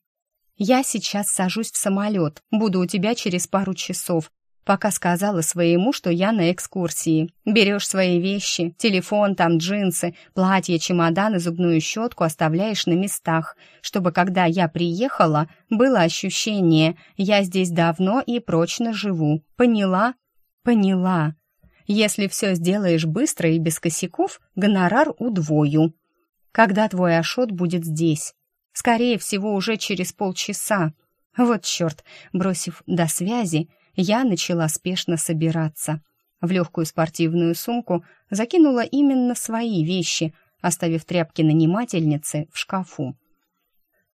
«Я сейчас сажусь в самолет, буду у тебя через пару часов пока сказала своему, что я на экскурсии. Берешь свои вещи, телефон, там джинсы, платье, чемодан и зубную щетку оставляешь на местах, чтобы когда я приехала, было ощущение, я здесь давно и прочно живу. Поняла? Поняла. Если все сделаешь быстро и без косяков, гонорар удвою. Когда твой Ашот будет здесь? Скорее всего, уже через полчаса. Вот черт, бросив до связи, я начала спешно собираться. В легкую спортивную сумку закинула именно свои вещи, оставив тряпки нанимательницы в шкафу.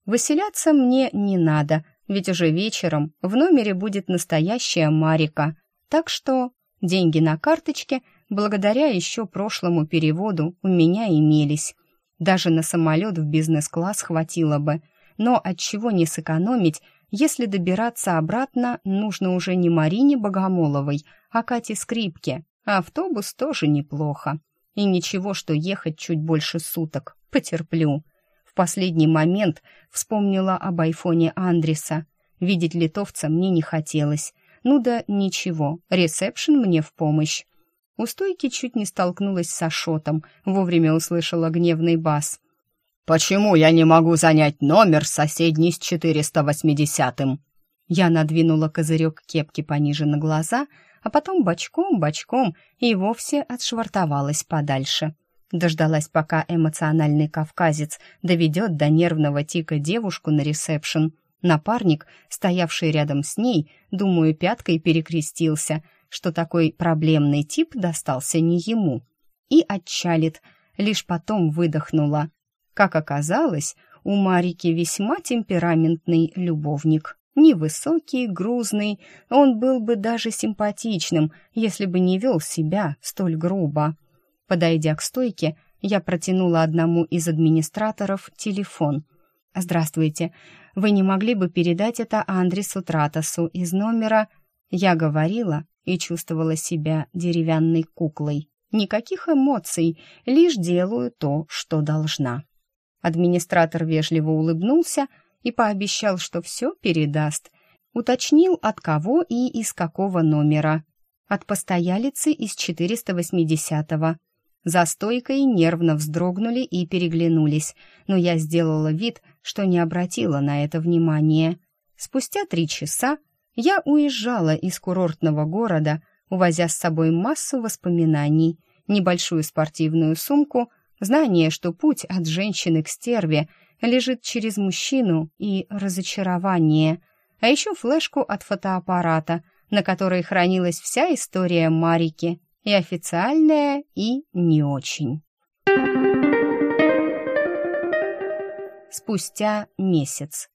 Выселяться мне не надо, ведь уже вечером в номере будет настоящая Марика, так что деньги на карточке, благодаря еще прошлому переводу, у меня имелись. Даже на самолет в бизнес-класс хватило бы, но от чего не сэкономить, если добираться обратно нужно уже не Марине Богомоловой, а Кате Скрипке. автобус тоже неплохо. И ничего, что ехать чуть больше суток. Потерплю. В последний момент вспомнила об айфоне Андреса. Видеть литовца мне не хотелось. Ну да ничего, ресепшн мне в помощь. У стойки чуть не столкнулась с Ашотом, вовремя услышала гневный бас. «Почему я не могу занять номер соседний с 480-м?» Я надвинула козырек кепки пониже на глаза, а потом бочком-бочком и вовсе отшвартовалась подальше. Дождалась, пока эмоциональный кавказец доведет до нервного тика девушку на ресепшн. Напарник, стоявший рядом с ней, думаю, пяткой перекрестился, что такой проблемный тип достался не ему. И отчалит, лишь потом выдохнула. Как оказалось, у Марики весьма темпераментный любовник. Невысокий, грузный, он был бы даже симпатичным, если бы не вел себя столь грубо. Подойдя к стойке, я протянула одному из администраторов телефон. «Здравствуйте, вы не могли бы передать это Андресу Тратосу из номера...» Я говорила и чувствовала себя деревянной куклой. Никаких эмоций, лишь делаю то, что должна. Администратор вежливо улыбнулся и пообещал, что все передаст. Уточнил, от кого и из какого номера. От постоялицы из 480-го. За стойкой нервно вздрогнули и переглянулись, но я сделала вид, что не обратила на это внимания. Спустя три часа я уезжала из курортного города, увозя с собой массу воспоминаний, небольшую спортивную сумку — Знание, что путь от женщины к стерве лежит через мужчину и разочарование, а еще флешку от фотоаппарата, на которой хранилась вся история Марики, и официальная, и не очень. Спустя месяц.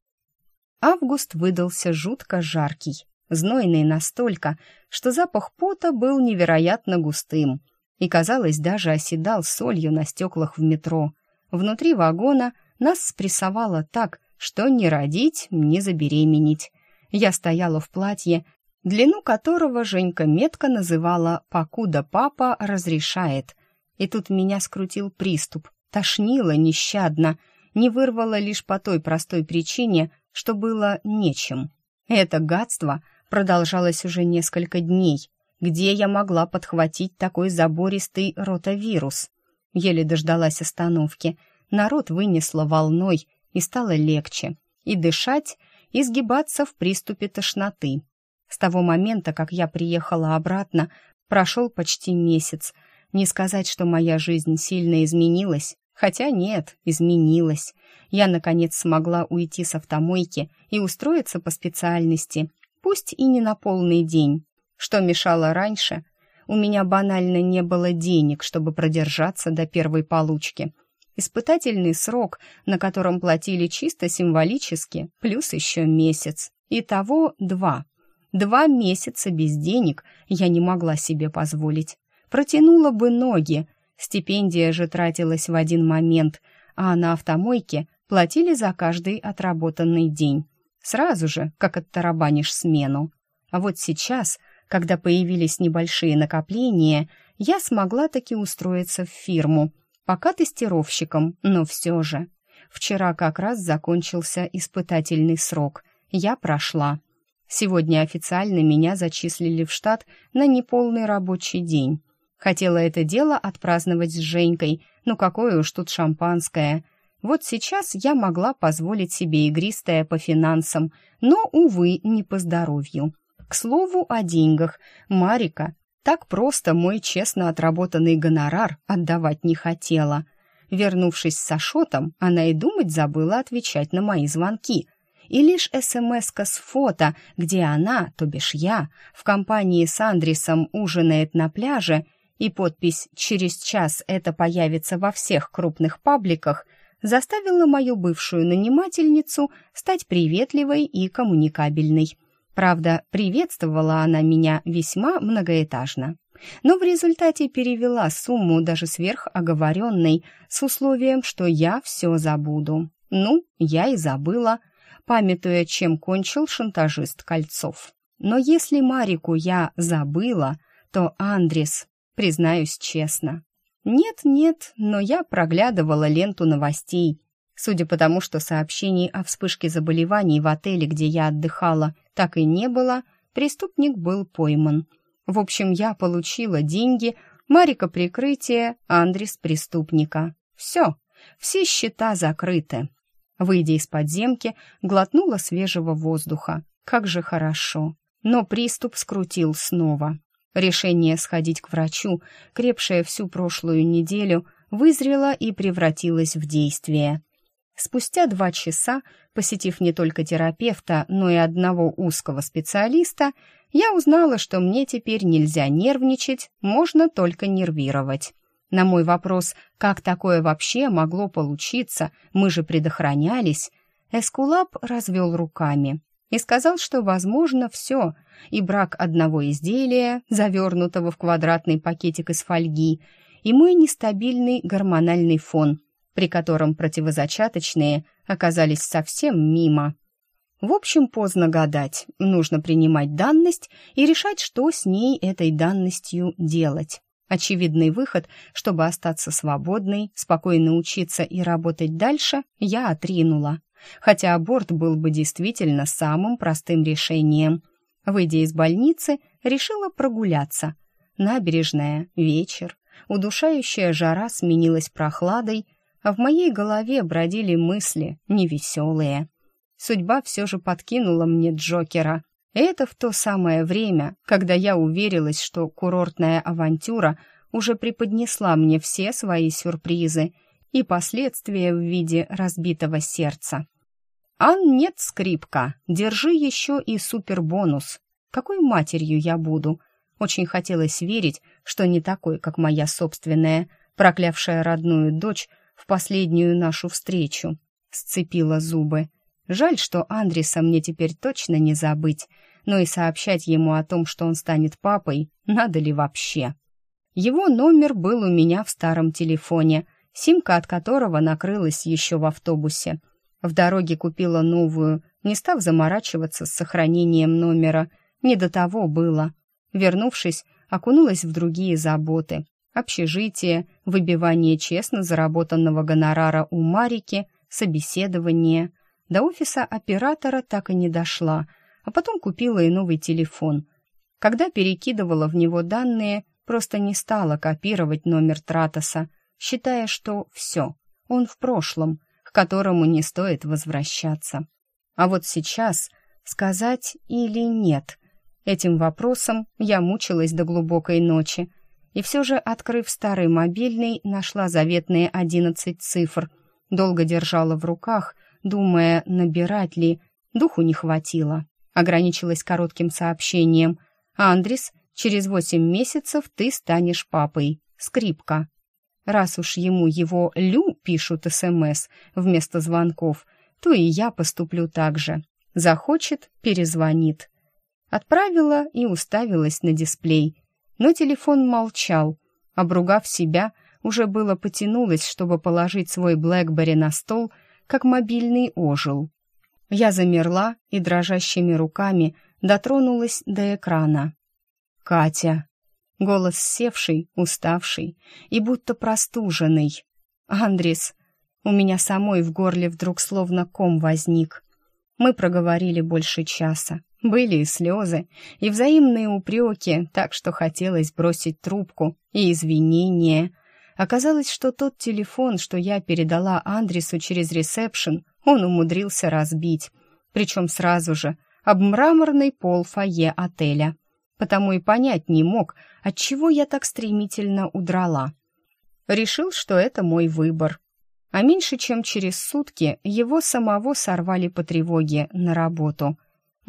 Август выдался жутко жаркий, знойный настолько, что запах пота был невероятно густым, и, казалось, даже оседал солью на стеклах в метро. Внутри вагона нас спрессовало так, что не родить, не забеременеть. Я стояла в платье, длину которого Женька метко называла «покуда папа разрешает». И тут меня скрутил приступ, тошнило нещадно, не вырвало лишь по той простой причине, что было нечем. Это гадство продолжалось уже несколько дней, где я могла подхватить такой забористый ротавирус. Еле дождалась остановки. Народ вынесло волной, и стало легче. И дышать, и сгибаться в приступе тошноты. С того момента, как я приехала обратно, прошел почти месяц. Не сказать, что моя жизнь сильно изменилась, хотя нет, изменилась. Я, наконец, смогла уйти с автомойки и устроиться по специальности, пусть и не на полный день, что мешало раньше? У меня банально не было денег, чтобы продержаться до первой получки. Испытательный срок, на котором платили чисто символически, плюс еще месяц. Итого два. Два месяца без денег я не могла себе позволить. Протянула бы ноги. Стипендия же тратилась в один момент, а на автомойке платили за каждый отработанный день. Сразу же, как оттарабанишь смену. А вот сейчас когда появились небольшие накопления, я смогла таки устроиться в фирму, пока тестировщиком, но все же. Вчера как раз закончился испытательный срок. Я прошла. Сегодня официально меня зачислили в штат на неполный рабочий день. Хотела это дело отпраздновать с Женькой, но какое уж тут шампанское. Вот сейчас я могла позволить себе игристое по финансам, но, увы, не по здоровью. К слову о деньгах, Марика так просто мой честно отработанный гонорар отдавать не хотела. Вернувшись с Ашотом, она и думать забыла отвечать на мои звонки. и лишь смс с фото, где она, то бишь я, в компании с Андрисом ужинает на пляже, и подпись «Через час это появится во всех крупных пабликах», заставила мою бывшую нанимательницу стать приветливой и коммуникабельной. Правда, приветствовала она меня весьма многоэтажно. Но в результате перевела сумму даже сверхоговоренной с условием, что я все забуду. Ну, я и забыла, памятуя, чем кончил шантажист Кольцов. Но если Марику я забыла, то Андрес, признаюсь честно. Нет-нет, но я проглядывала ленту новостей. Судя по тому, что сообщений о вспышке заболеваний в отеле, где я отдыхала, так и не было, преступник был пойман. В общем, я получила деньги, Марика прикрытие, Андрес преступника. Все, все счета закрыты. Выйдя из подземки, глотнула свежего воздуха. Как же хорошо. Но приступ скрутил снова. Решение сходить к врачу, крепшее всю прошлую неделю, вызрело и превратилось в действие. Спустя два часа, посетив не только терапевта, но и одного узкого специалиста, я узнала, что мне теперь нельзя нервничать, можно только нервировать. На мой вопрос, как такое вообще могло получиться, мы же предохранялись, Эскулап развел руками и сказал, что возможно все, и брак одного изделия, завернутого в квадратный пакетик из фольги, и мой нестабильный гормональный фон, при котором противозачаточные оказались совсем мимо. В общем, поздно гадать, нужно принимать данность и решать, что с ней этой данностью делать. Очевидный выход, чтобы остаться свободной, спокойно учиться и работать дальше, я отринула. Хотя аборт был бы действительно самым простым решением. Выйдя из больницы, решила прогуляться. Набережная, вечер, удушающая жара сменилась прохладой, а в моей голове бродили мысли невеселые. Судьба все же подкинула мне Джокера, это в то самое время, когда я уверилась, что курортная авантюра уже преподнесла мне все свои сюрпризы и последствия в виде разбитого сердца. «Ан, нет, скрипка, держи еще и супербонус. Какой матерью я буду?» Очень хотелось верить, что не такой, как моя собственная, проклявшая родную дочь последнюю нашу встречу. Сцепила зубы. Жаль, что Андреса мне теперь точно не забыть, но и сообщать ему о том, что он станет папой, надо ли вообще. Его номер был у меня в старом телефоне, симка от которого накрылась еще в автобусе. В дороге купила новую, не став заморачиваться с сохранением номера. Не до того было. Вернувшись, окунулась в другие заботы. Общежитие, выбивание честно заработанного гонорара у Марики, собеседование. До офиса оператора так и не дошла, а потом купила и новый телефон. Когда перекидывала в него данные, просто не стала копировать номер Тратоса, считая, что все, он в прошлом, к которому не стоит возвращаться. А вот сейчас сказать или нет, этим вопросом я мучилась до глубокой ночи, и все же, открыв старый мобильный, нашла заветные одиннадцать цифр, долго держала в руках — думая, набирать ли. Духу не хватило. Ограничилась коротким сообщением. «Андрис, через восемь месяцев ты станешь папой. Скрипка». Раз уж ему его «Лю» пишут СМС вместо звонков, то и я поступлю так же. Захочет — перезвонит. Отправила и уставилась на дисплей. Но телефон молчал. Обругав себя, уже было потянулась, чтобы положить свой Блэкбери на стол — как мобильный ожил. Я замерла и дрожащими руками дотронулась до экрана. «Катя!» Голос севший, уставший и будто простуженный. «Андрис!» У меня самой в горле вдруг словно ком возник. Мы проговорили больше часа. Были и слезы, и взаимные упреки, так что хотелось бросить трубку, и извинения, Оказалось, что тот телефон, что я передала Андресу через ресепшн, он умудрился разбить, причем сразу же, об мраморный пол фойе отеля. Потому и понять не мог, отчего я так стремительно удрала. Решил, что это мой выбор. а меньше чем через сутки его самого сорвали по тревоге на работу.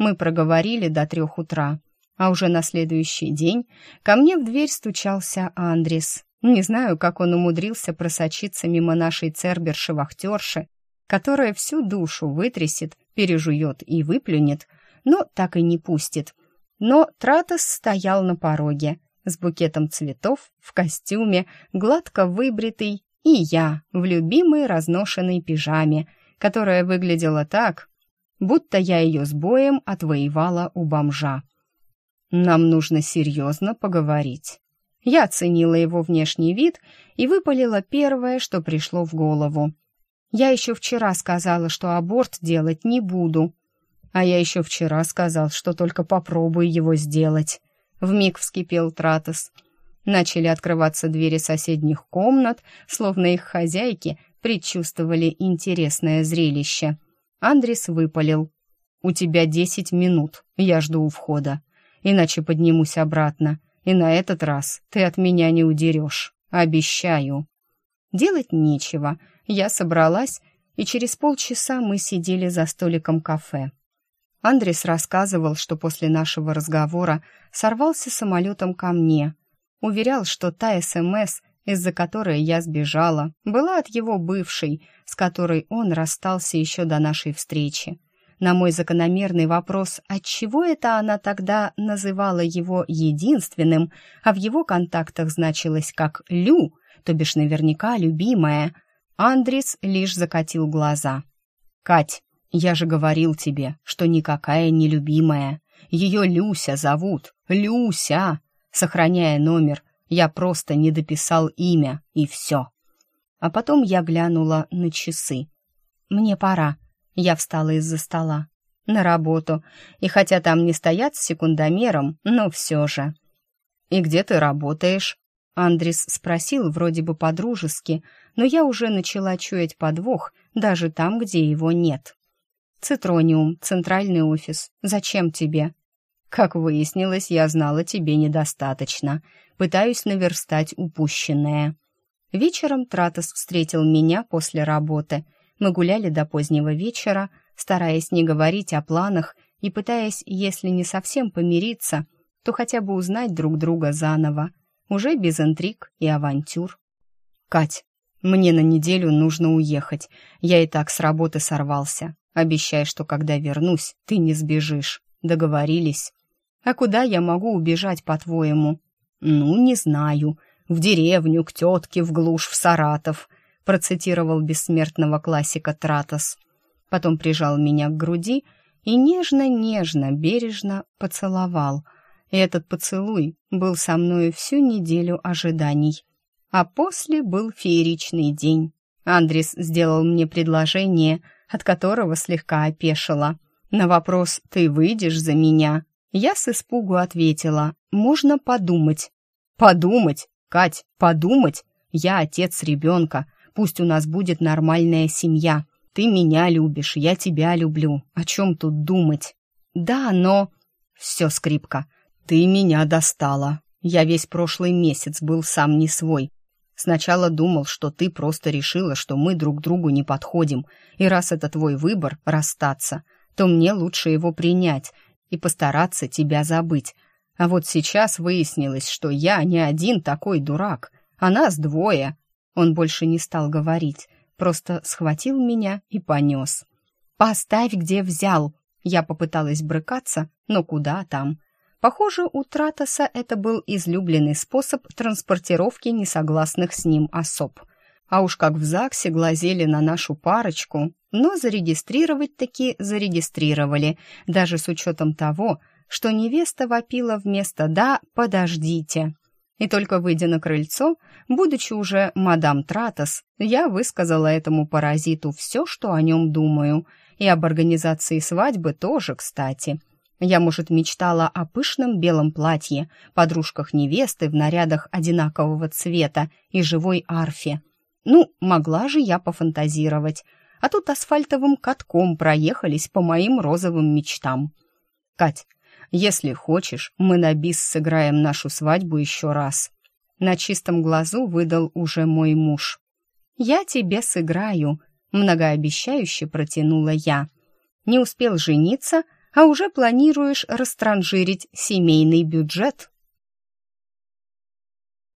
Мы проговорили до трех утра, а уже на следующий день ко мне в дверь стучался Андрис. Не знаю, как он умудрился просочиться мимо нашей церберши-вахтерши, которая всю душу вытрясет, пережует и выплюнет, но так и не пустит. Но Тратос стоял на пороге, с букетом цветов, в костюме, гладко выбритый, и я в любимой разношенной пижаме, которая выглядела так, будто я ее с боем отвоевала у бомжа. «Нам нужно серьезно поговорить». Я оценила его внешний вид и выпалила первое, что пришло в голову. Я еще вчера сказала, что аборт делать не буду. А я еще вчера сказал, что только попробую его сделать. Вмиг вскипел Тратос. Начали открываться двери соседних комнат, словно их хозяйки предчувствовали интересное зрелище. Андрис выпалил. «У тебя десять минут, я жду у входа. Иначе поднимусь обратно, и на этот раз ты от меня не удерешь. Обещаю». Делать нечего. Я собралась, и через полчаса мы сидели за столиком кафе. Андрес рассказывал, что после нашего разговора сорвался самолетом ко мне. Уверял, что та СМС, из-за которой я сбежала, была от его бывшей, с которой он расстался еще до нашей встречи. На мой закономерный вопрос, отчего это она тогда называла его единственным, а в его контактах значилось как «Лю», то бишь наверняка любимая, Андрис лишь закатил глаза. «Кать, я же говорил тебе, что никакая не любимая. Ее Люся зовут. Люся. Сохраняя номер, я просто не дописал имя, и все. А потом я глянула на часы. Мне пора. Я встала из-за стола. На работу. И хотя там не стоят с секундомером, но все же. «И где ты работаешь?» Андрис спросил вроде бы по-дружески, но я уже начала чуять подвох даже там, где его нет. «Цитрониум, центральный офис. Зачем тебе?» «Как выяснилось, я знала тебе недостаточно. Пытаюсь наверстать упущенное». Вечером Тратос встретил меня после работы. Мы гуляли до позднего вечера, стараясь не говорить о планах и пытаясь, если не совсем помириться, то хотя бы узнать друг друга заново, уже без интриг и авантюр. «Кать, мне на неделю нужно уехать. Я и так с работы сорвался. Обещай, что когда вернусь, ты не сбежишь. Договорились? А куда я могу убежать, по-твоему? Ну, не знаю. В деревню, к тетке, в глушь, в Саратов, процитировал бессмертного классика Тратос. Потом прижал меня к груди и нежно-нежно, бережно поцеловал. И этот поцелуй был со мной всю неделю ожиданий. А после был фееричный день. Андрис сделал мне предложение — от которого слегка опешила. На вопрос «Ты выйдешь за меня?» Я с испугу ответила «Можно подумать». «Подумать? Кать, подумать? Я отец ребенка. Пусть у нас будет нормальная семья. Ты меня любишь, я тебя люблю. О чем тут думать?» «Да, но...» «Все, скрипка, ты меня достала. Я весь прошлый месяц был сам не свой. Сначала думал, что ты просто решила, что мы друг другу не подходим, и раз это твой выбор — расстаться, то мне лучше его принять и постараться тебя забыть. А вот сейчас выяснилось, что я не один такой дурак, а нас двое. Он больше не стал говорить, просто схватил меня и понес. «Поставь, где взял!» Я попыталась брыкаться, но куда там? Похоже, у Тратоса это был излюбленный способ транспортировки несогласных с ним особ. А уж как в ЗАГСе глазели на нашу парочку, но зарегистрировать таки зарегистрировали, даже с учетом того, что невеста вопила вместо «да, подождите». И только выйдя на крыльцо, будучи уже мадам Тратос, я высказала этому паразиту все, что о нем думаю, и об организации свадьбы тоже, кстати – я, может, мечтала о пышном белом платье, подружках невесты в нарядах одинакового цвета и живой арфе. Ну, могла же я пофантазировать. А тут асфальтовым катком проехались по моим розовым мечтам. Кать, если хочешь, мы на бис сыграем нашу свадьбу еще раз. На чистом глазу выдал уже мой муж. я тебе сыграю», — многообещающе протянула я. «Не успел жениться, а уже планируешь растранжирить семейный бюджет?»